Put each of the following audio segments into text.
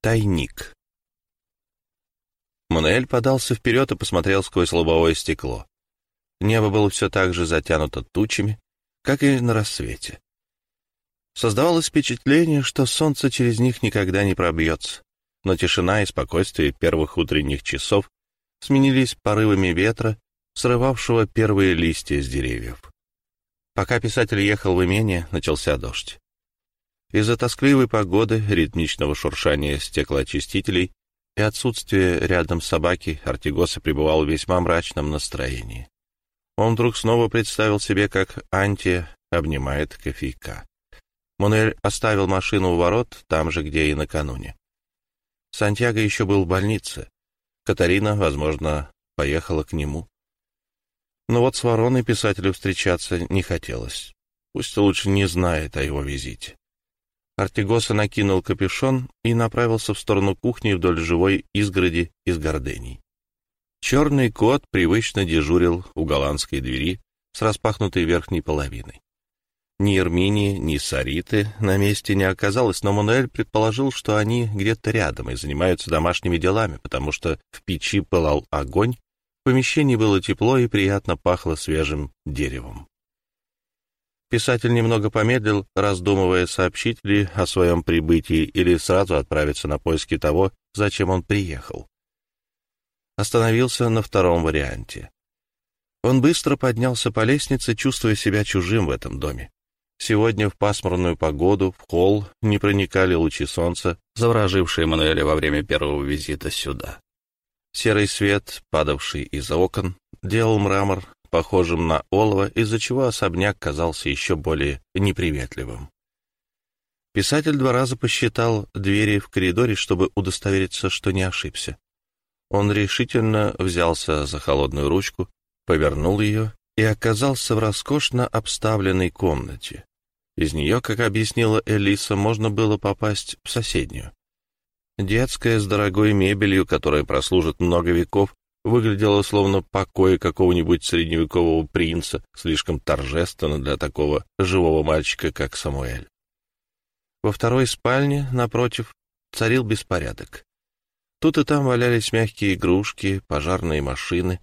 Тайник. Мануэль подался вперед и посмотрел сквозь лобовое стекло. Небо было все так же затянуто тучами, как и на рассвете. Создавалось впечатление, что солнце через них никогда не пробьется, но тишина и спокойствие первых утренних часов сменились порывами ветра, срывавшего первые листья с деревьев. Пока писатель ехал в имение, начался дождь. Из-за тоскливой погоды, ритмичного шуршания стеклоочистителей и отсутствия рядом собаки Артигоса пребывал в весьма мрачном настроении. Он вдруг снова представил себе, как Антия обнимает кофейка. Монель оставил машину у ворот, там же, где и накануне. Сантьяго еще был в больнице. Катарина, возможно, поехала к нему. Но вот с Вороной писателю встречаться не хотелось. Пусть лучше не знает о его визите. Артигоса накинул капюшон и направился в сторону кухни вдоль живой изгороди из гордений. Черный кот привычно дежурил у голландской двери с распахнутой верхней половиной. Ни Ерминии, ни Сариты на месте не оказалось, но Мануэль предположил, что они где-то рядом и занимаются домашними делами, потому что в печи пылал огонь, в помещении было тепло и приятно пахло свежим деревом. Писатель немного помедлил, раздумывая, сообщить ли о своем прибытии или сразу отправиться на поиски того, зачем он приехал остановился на втором варианте. Он быстро поднялся по лестнице, чувствуя себя чужим в этом доме. Сегодня в пасмурную погоду в холл не проникали лучи солнца, заворожившие Мануэля во время первого визита сюда. Серый свет, падавший из окон, делал мрамор похожим на олово, из-за чего особняк казался еще более неприветливым. Писатель два раза посчитал двери в коридоре, чтобы удостовериться, что не ошибся. Он решительно взялся за холодную ручку, повернул ее и оказался в роскошно обставленной комнате. Из нее, как объяснила Элиса, можно было попасть в соседнюю. Детская с дорогой мебелью, которая прослужит много веков, выглядела словно покой какого-нибудь средневекового принца, слишком торжественно для такого живого мальчика, как Самуэль. Во второй спальне, напротив, царил беспорядок. Тут и там валялись мягкие игрушки, пожарные машины,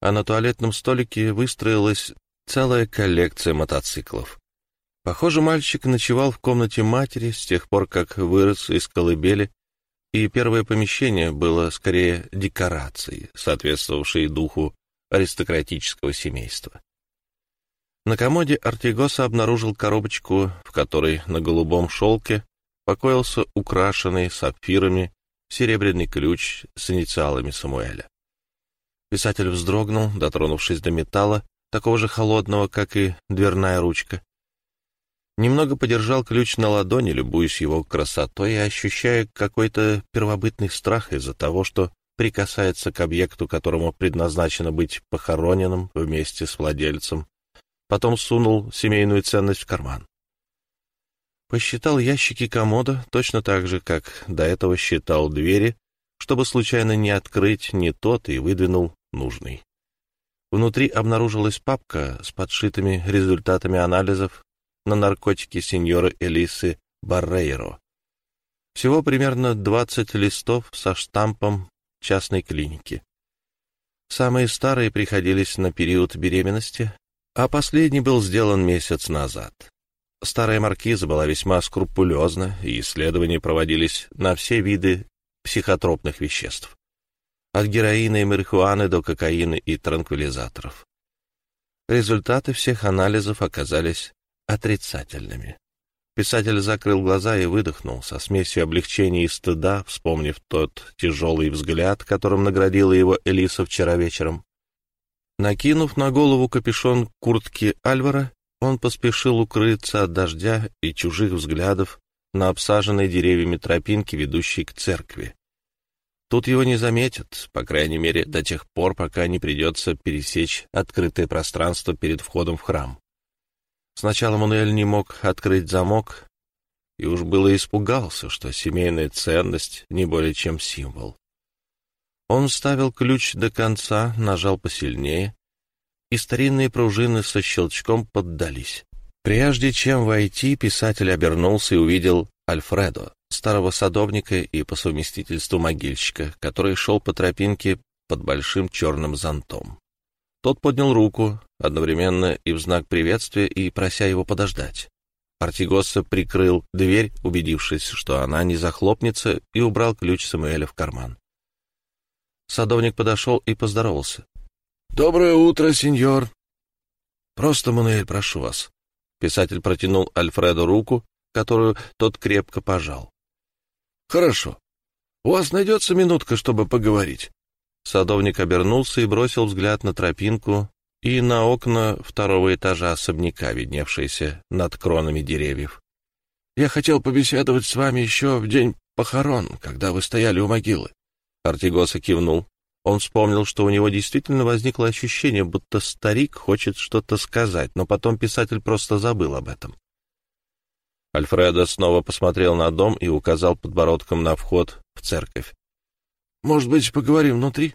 а на туалетном столике выстроилась целая коллекция мотоциклов. Похоже, мальчик ночевал в комнате матери с тех пор, как вырос из колыбели, и первое помещение было скорее декорацией, соответствовавшей духу аристократического семейства. На комоде Артигоса обнаружил коробочку, в которой на голубом шелке покоился украшенный сапфирами серебряный ключ с инициалами Самуэля. Писатель вздрогнул, дотронувшись до металла, такого же холодного, как и дверная ручка. Немного подержал ключ на ладони, любуясь его красотой и ощущая какой-то первобытный страх из-за того, что прикасается к объекту, которому предназначено быть похороненным вместе с владельцем. Потом сунул семейную ценность в карман. Посчитал ящики комода точно так же, как до этого считал двери, чтобы случайно не открыть не тот и выдвинул нужный. Внутри обнаружилась папка с подшитыми результатами анализов на наркотики сеньоры Элисы Баррейро. Всего примерно 20 листов со штампом частной клиники. Самые старые приходились на период беременности, а последний был сделан месяц назад. Старая маркиза была весьма скрупулезна, и исследования проводились на все виды психотропных веществ. От героина и марихуаны до кокаина и транквилизаторов. Результаты всех анализов оказались отрицательными. Писатель закрыл глаза и выдохнул со смесью облегчения и стыда, вспомнив тот тяжелый взгляд, которым наградила его Элиса вчера вечером. Накинув на голову капюшон куртки Альвара, он поспешил укрыться от дождя и чужих взглядов на обсаженной деревьями тропинке, ведущей к церкви. Тут его не заметят, по крайней мере, до тех пор, пока не придется пересечь открытое пространство перед входом в храм. Сначала Мануэль не мог открыть замок и уж было испугался, что семейная ценность не более чем символ. Он вставил ключ до конца, нажал посильнее, и старинные пружины со щелчком поддались. Прежде чем войти, писатель обернулся и увидел Альфредо, старого садовника и по совместительству могильщика, который шел по тропинке под большим черным зонтом. Тот поднял руку, одновременно и в знак приветствия, и прося его подождать. Артигоса прикрыл дверь, убедившись, что она не захлопнется, и убрал ключ Самуэля в карман. Садовник подошел и поздоровался. — Доброе утро, сеньор. — Просто, Мануэль, прошу вас. Писатель протянул Альфреду руку, которую тот крепко пожал. — Хорошо. У вас найдется минутка, чтобы поговорить? Садовник обернулся и бросил взгляд на тропинку и на окна второго этажа особняка, видневшиеся над кронами деревьев. «Я хотел побеседовать с вами еще в день похорон, когда вы стояли у могилы». Артигоса кивнул. Он вспомнил, что у него действительно возникло ощущение, будто старик хочет что-то сказать, но потом писатель просто забыл об этом. Альфредо снова посмотрел на дом и указал подбородком на вход в церковь. Может быть, поговорим внутри?»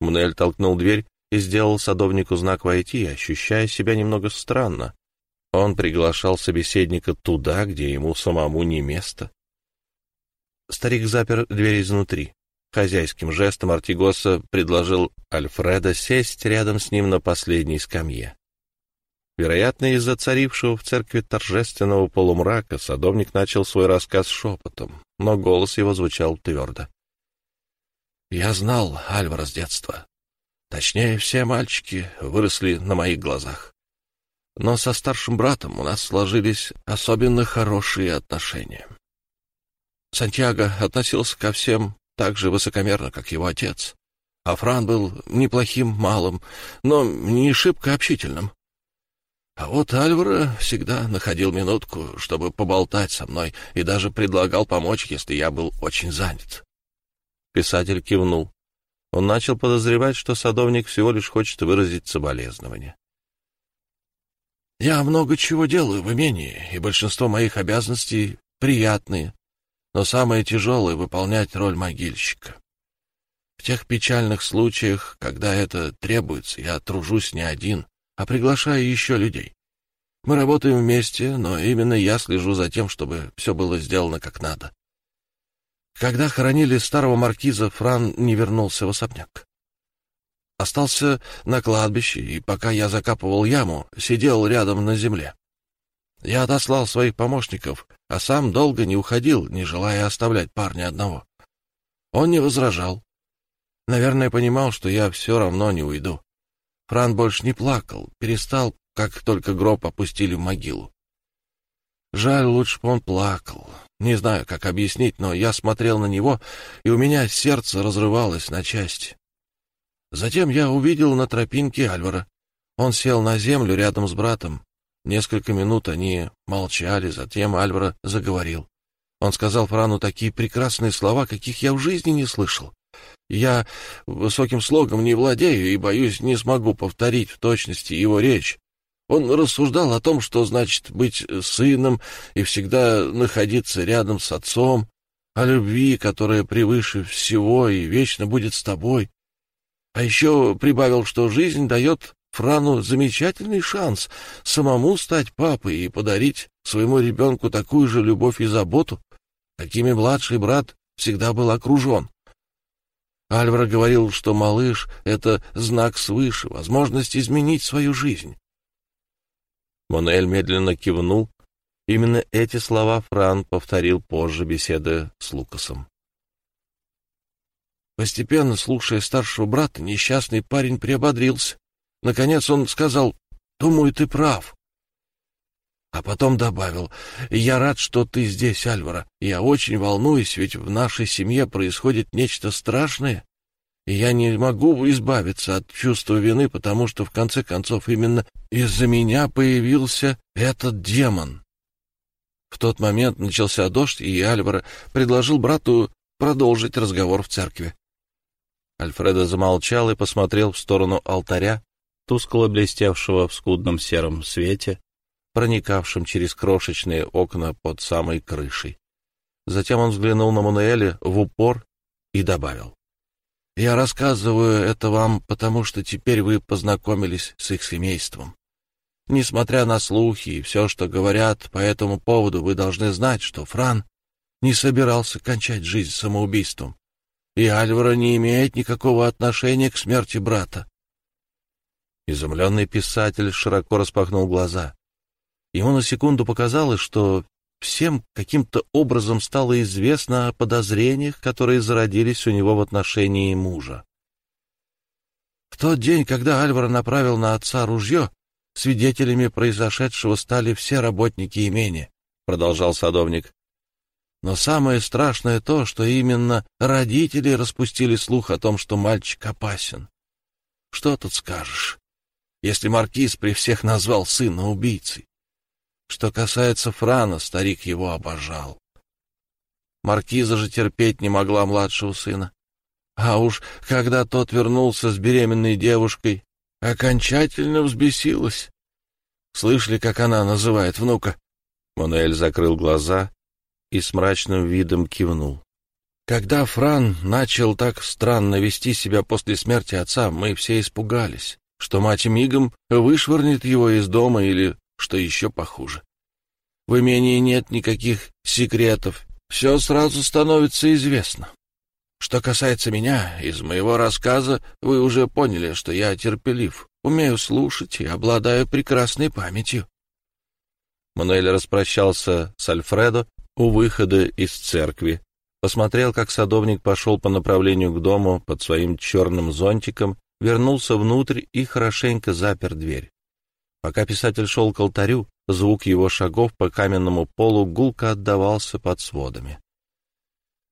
Мнель толкнул дверь и сделал садовнику знак войти, ощущая себя немного странно. Он приглашал собеседника туда, где ему самому не место. Старик запер дверь изнутри. Хозяйским жестом Артигоса предложил Альфреда сесть рядом с ним на последней скамье. Вероятно, из-за царившего в церкви торжественного полумрака садовник начал свой рассказ шепотом, но голос его звучал твердо. Я знал Альвара с детства. Точнее, все мальчики выросли на моих глазах. Но со старшим братом у нас сложились особенно хорошие отношения. Сантьяго относился ко всем так же высокомерно, как его отец. А Фран был неплохим малым, но не шибко общительным. А вот Альвара всегда находил минутку, чтобы поболтать со мной, и даже предлагал помочь, если я был очень занят. Писатель кивнул. Он начал подозревать, что садовник всего лишь хочет выразить соболезнование. «Я много чего делаю в имении, и большинство моих обязанностей приятные, но самое тяжелое — выполнять роль могильщика. В тех печальных случаях, когда это требуется, я тружусь не один, а приглашаю еще людей. Мы работаем вместе, но именно я слежу за тем, чтобы все было сделано как надо. Когда хоронили старого маркиза, Фран не вернулся в особняк. Остался на кладбище, и пока я закапывал яму, сидел рядом на земле. Я отослал своих помощников, а сам долго не уходил, не желая оставлять парня одного. Он не возражал. Наверное, понимал, что я все равно не уйду. Фран больше не плакал, перестал, как только гроб опустили в могилу. Жаль, лучше бы он плакал. Не знаю, как объяснить, но я смотрел на него, и у меня сердце разрывалось на части. Затем я увидел на тропинке Альвара. Он сел на землю рядом с братом. Несколько минут они молчали, затем Альвара заговорил. Он сказал Франу такие прекрасные слова, каких я в жизни не слышал. Я высоким слогом не владею и, боюсь, не смогу повторить в точности его речь, он рассуждал о том, что значит быть сыном и всегда находиться рядом с отцом, о любви, которая превыше всего и вечно будет с тобой. А еще прибавил, что жизнь дает Франу замечательный шанс самому стать папой и подарить своему ребенку такую же любовь и заботу, какими младший брат всегда был окружен. Альвара говорил, что малыш — это знак свыше, возможность изменить свою жизнь. Монель медленно кивнул. Именно эти слова Фран повторил позже, беседы с Лукасом. Постепенно, слушая старшего брата, несчастный парень приободрился. Наконец он сказал, «Думаю, ты прав». А потом добавил, «Я рад, что ты здесь, Альвара. Я очень волнуюсь, ведь в нашей семье происходит нечто страшное, и я не могу избавиться от чувства вины, потому что, в конце концов, именно из-за меня появился этот демон. В тот момент начался дождь, и Альвара предложил брату продолжить разговор в церкви. Альфредо замолчал и посмотрел в сторону алтаря, тускло блестевшего в скудном сером свете, проникавшем через крошечные окна под самой крышей. Затем он взглянул на Мануэля в упор и добавил. Я рассказываю это вам, потому что теперь вы познакомились с их семейством. Несмотря на слухи и все, что говорят по этому поводу, вы должны знать, что Фран не собирался кончать жизнь самоубийством, и Альвара не имеет никакого отношения к смерти брата. Изумленный писатель широко распахнул глаза. Ему на секунду показалось, что всем каким-то образом стало известно о подозрениях, которые зародились у него в отношении мужа. В тот день, когда Альвар направил на отца ружье, свидетелями произошедшего стали все работники имения, — продолжал садовник. Но самое страшное то, что именно родители распустили слух о том, что мальчик опасен. Что тут скажешь, если маркиз при всех назвал сына убийцей? Что касается Франа, старик его обожал. Маркиза же терпеть не могла младшего сына. А уж когда тот вернулся с беременной девушкой, окончательно взбесилась. Слышали, как она называет внука? Мануэль закрыл глаза и с мрачным видом кивнул. Когда Фран начал так странно вести себя после смерти отца, мы все испугались, что мать мигом вышвырнет его из дома или что еще похуже. В имении нет никаких секретов, все сразу становится известно. Что касается меня, из моего рассказа вы уже поняли, что я терпелив, умею слушать и обладаю прекрасной памятью. Мануэль распрощался с Альфредо у выхода из церкви, посмотрел, как садовник пошел по направлению к дому под своим черным зонтиком, вернулся внутрь и хорошенько запер дверь. Пока писатель шел к алтарю, звук его шагов по каменному полу гулко отдавался под сводами.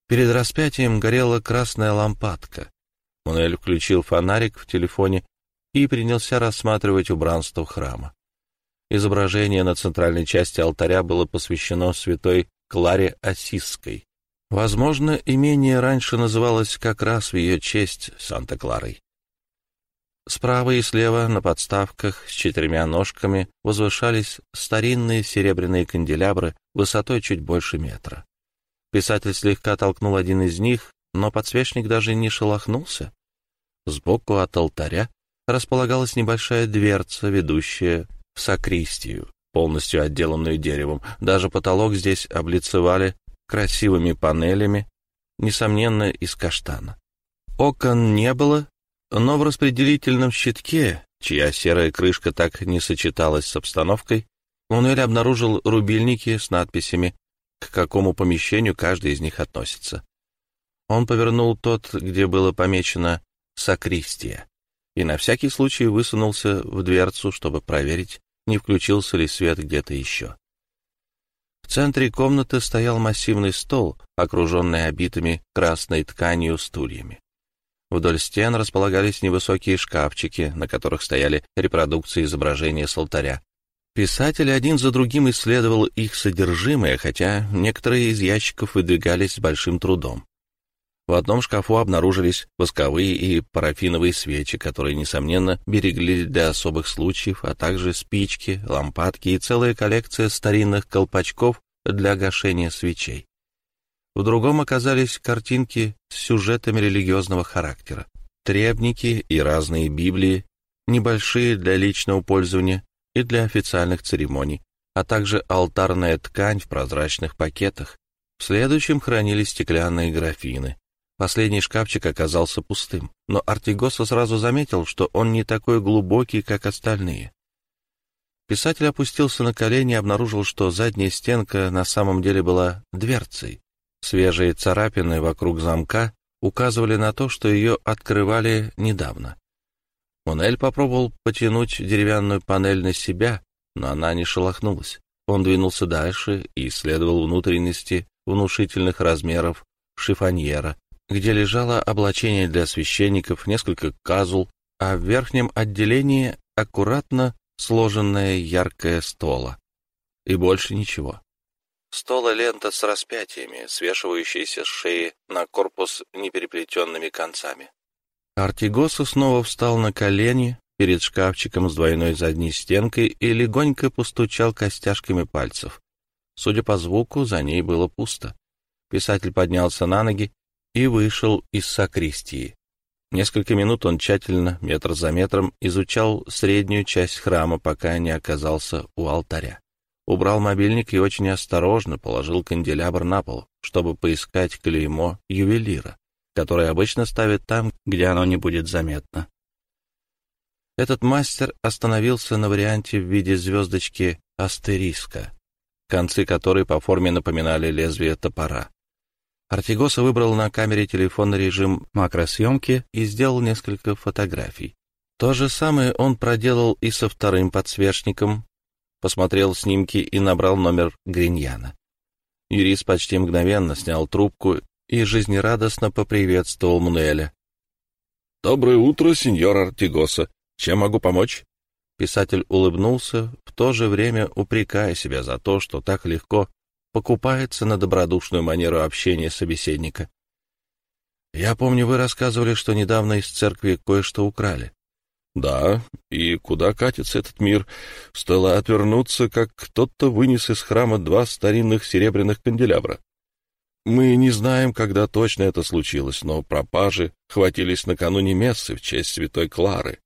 Перед распятием горела красная лампадка. Мануэль включил фонарик в телефоне и принялся рассматривать убранство храма. Изображение на центральной части алтаря было посвящено святой Кларе Осисской. Возможно, имение раньше называлось как раз в ее честь Санта-Кларой. Справа и слева на подставках с четырьмя ножками возвышались старинные серебряные канделябры высотой чуть больше метра. Писатель слегка толкнул один из них, но подсвечник даже не шелохнулся. Сбоку от алтаря располагалась небольшая дверца, ведущая в сакристию, полностью отделанную деревом. Даже потолок здесь облицевали красивыми панелями, несомненно, из каштана. Окон не было, но в распределительном щитке, чья серая крышка так не сочеталась с обстановкой, Мануэль обнаружил рубильники с надписями, к какому помещению каждый из них относится. Он повернул тот, где было помечено «Сакристия», и на всякий случай высунулся в дверцу, чтобы проверить, не включился ли свет где-то еще. В центре комнаты стоял массивный стол, окруженный обитыми красной тканью стульями. Вдоль стен располагались невысокие шкафчики, на которых стояли репродукции изображения с алтаря. Писатель один за другим исследовал их содержимое, хотя некоторые из ящиков выдвигались с большим трудом. В одном шкафу обнаружились восковые и парафиновые свечи, которые, несомненно, берегли для особых случаев, а также спички, лампадки и целая коллекция старинных колпачков для гашения свечей. В другом оказались картинки с сюжетами религиозного характера, требники и разные Библии, небольшие для личного пользования и для официальных церемоний, а также алтарная ткань в прозрачных пакетах. В следующем хранились стеклянные графины. Последний шкафчик оказался пустым, но Артигоса сразу заметил, что он не такой глубокий, как остальные. Писатель опустился на колени и обнаружил, что задняя стенка на самом деле была дверцей, Свежие царапины вокруг замка указывали на то, что ее открывали недавно. Монель попробовал потянуть деревянную панель на себя, но она не шелохнулась. Он двинулся дальше и исследовал внутренности внушительных размеров шифоньера, где лежало облачение для священников, несколько казул, а в верхнем отделении аккуратно сложенная яркая стола. И больше ничего. Стола лента с распятиями, свешивающаяся с шеи на корпус непереплетенными концами. Артигоса снова встал на колени перед шкафчиком с двойной задней стенкой и легонько постучал костяшками пальцев. Судя по звуку, за ней было пусто. Писатель поднялся на ноги и вышел из сакристии. Несколько минут он тщательно, метр за метром, изучал среднюю часть храма, пока не оказался у алтаря. Убрал мобильник и очень осторожно положил канделябр на пол, чтобы поискать клеймо ювелира, которое обычно ставят там, где оно не будет заметно. Этот мастер остановился на варианте в виде звездочки астериска, концы которой по форме напоминали лезвие топора. Артигоса выбрал на камере телефонный режим макросъемки и сделал несколько фотографий. То же самое он проделал и со вторым подсвечником, посмотрел снимки и набрал номер Гриньяна. Юрист почти мгновенно снял трубку и жизнерадостно поприветствовал Мануэля. «Доброе утро, сеньор Артигоса. Чем могу помочь?» Писатель улыбнулся, в то же время упрекая себя за то, что так легко покупается на добродушную манеру общения собеседника. «Я помню, вы рассказывали, что недавно из церкви кое-что украли». «Да, и куда катится этот мир? Стоило отвернуться, как кто-то вынес из храма два старинных серебряных канделябра. Мы не знаем, когда точно это случилось, но пропажи хватились накануне мессы в честь святой Клары,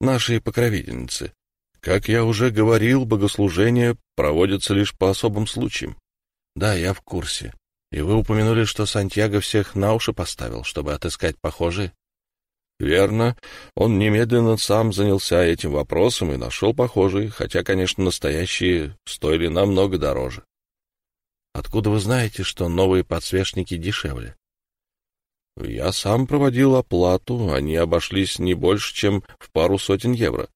нашей покровительницы. Как я уже говорил, богослужения проводятся лишь по особым случаям. Да, я в курсе. И вы упомянули, что Сантьяго всех на уши поставил, чтобы отыскать похожие? Верно. Он немедленно сам занялся этим вопросом и нашел похожие, хотя, конечно, настоящие стоили намного дороже. Откуда вы знаете, что новые подсвечники дешевле? Я сам проводил оплату, они обошлись не больше, чем в пару сотен евро.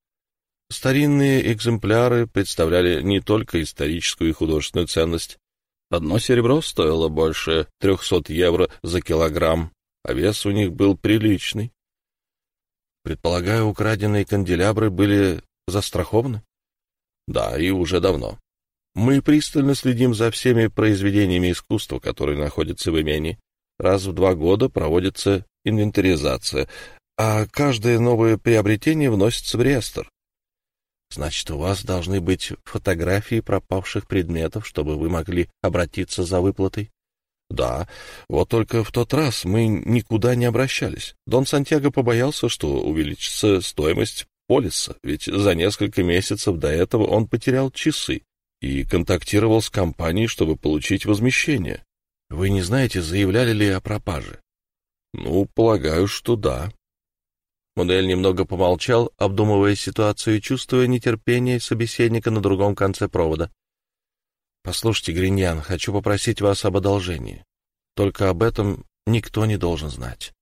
Старинные экземпляры представляли не только историческую и художественную ценность. Одно серебро стоило больше трехсот евро за килограмм, а вес у них был приличный. Предполагаю, украденные канделябры были застрахованы? Да, и уже давно. Мы пристально следим за всеми произведениями искусства, которые находятся в имении. Раз в два года проводится инвентаризация, а каждое новое приобретение вносится в реестр. Значит, у вас должны быть фотографии пропавших предметов, чтобы вы могли обратиться за выплатой? Да, вот только в тот раз мы никуда не обращались. Дон Сантьяго побоялся, что увеличится стоимость полиса, ведь за несколько месяцев до этого он потерял часы и контактировал с компанией, чтобы получить возмещение. Вы не знаете, заявляли ли о пропаже? Ну, полагаю, что да. Модель немного помолчал, обдумывая ситуацию и чувствуя нетерпение собеседника на другом конце провода. «Послушайте, Гриньян, хочу попросить вас об одолжении. Только об этом никто не должен знать».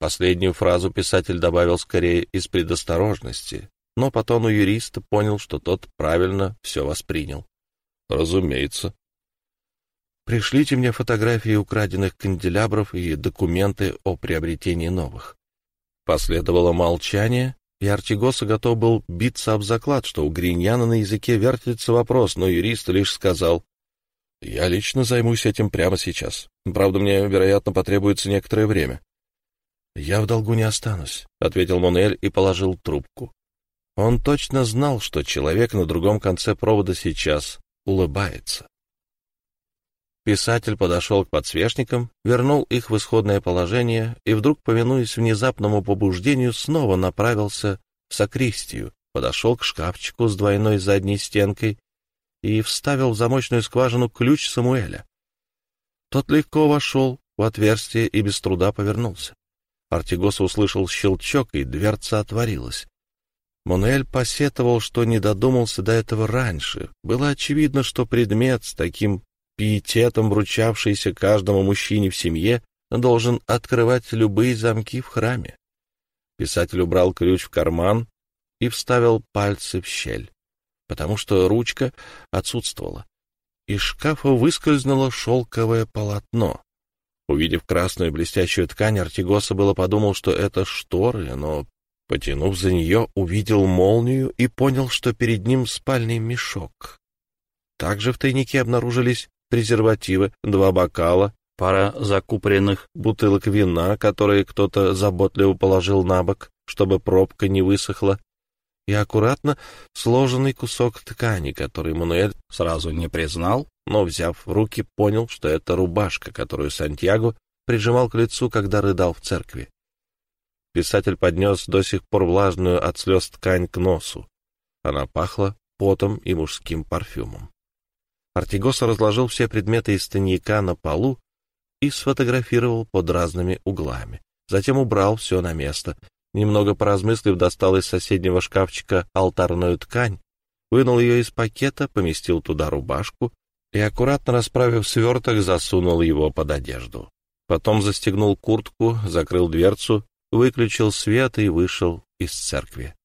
Последнюю фразу писатель добавил скорее из предосторожности, но потом у юриста понял, что тот правильно все воспринял. «Разумеется». «Пришлите мне фотографии украденных канделябров и документы о приобретении новых. Последовало молчание, и Артигоса готов был биться об заклад, что у Гриньяна на языке вертится вопрос, но юрист лишь сказал, «Я лично займусь этим прямо сейчас. Правда, мне, вероятно, потребуется некоторое время». «Я в долгу не останусь», — ответил Монель и положил трубку. Он точно знал, что человек на другом конце провода сейчас улыбается. Писатель подошел к подсвечникам, вернул их в исходное положение и вдруг, повинуясь внезапному побуждению, снова направился в сокристию, подошел к шкафчику с двойной задней стенкой и вставил в замочную скважину ключ Самуэля. Тот легко вошел в отверстие и без труда повернулся. Артигос услышал щелчок, и дверца отворилась. Монель посетовал, что не додумался до этого раньше. Было очевидно, что предмет с таким пиететом вручавшийся каждому мужчине в семье, должен открывать любые замки в храме. Писатель убрал ключ в карман и вставил пальцы в щель, потому что ручка отсутствовала. Из шкафа выскользнуло шелковое полотно. Увидев красную блестящую ткань, Артигоса было подумал, что это шторы, но, потянув за нее, увидел молнию и понял, что перед ним спальный мешок. Также в тайнике обнаружились презервативы, два бокала, пара закупоренных бутылок вина, которые кто-то заботливо положил на бок, чтобы пробка не высохла, и аккуратно сложенный кусок ткани, который Мануэль сразу не признал, но, взяв в руки, понял, что это рубашка, которую Сантьяго прижимал к лицу, когда рыдал в церкви. Писатель поднес до сих пор влажную от слез ткань к носу. Она пахла потом и мужским парфюмом. Артигоса разложил все предметы из тайника на полу и сфотографировал под разными углами. Затем убрал все на место. Немного поразмыслив, достал из соседнего шкафчика алтарную ткань, вынул ее из пакета, поместил туда рубашку и, аккуратно расправив сверток, засунул его под одежду. Потом застегнул куртку, закрыл дверцу, выключил свет и вышел из церкви.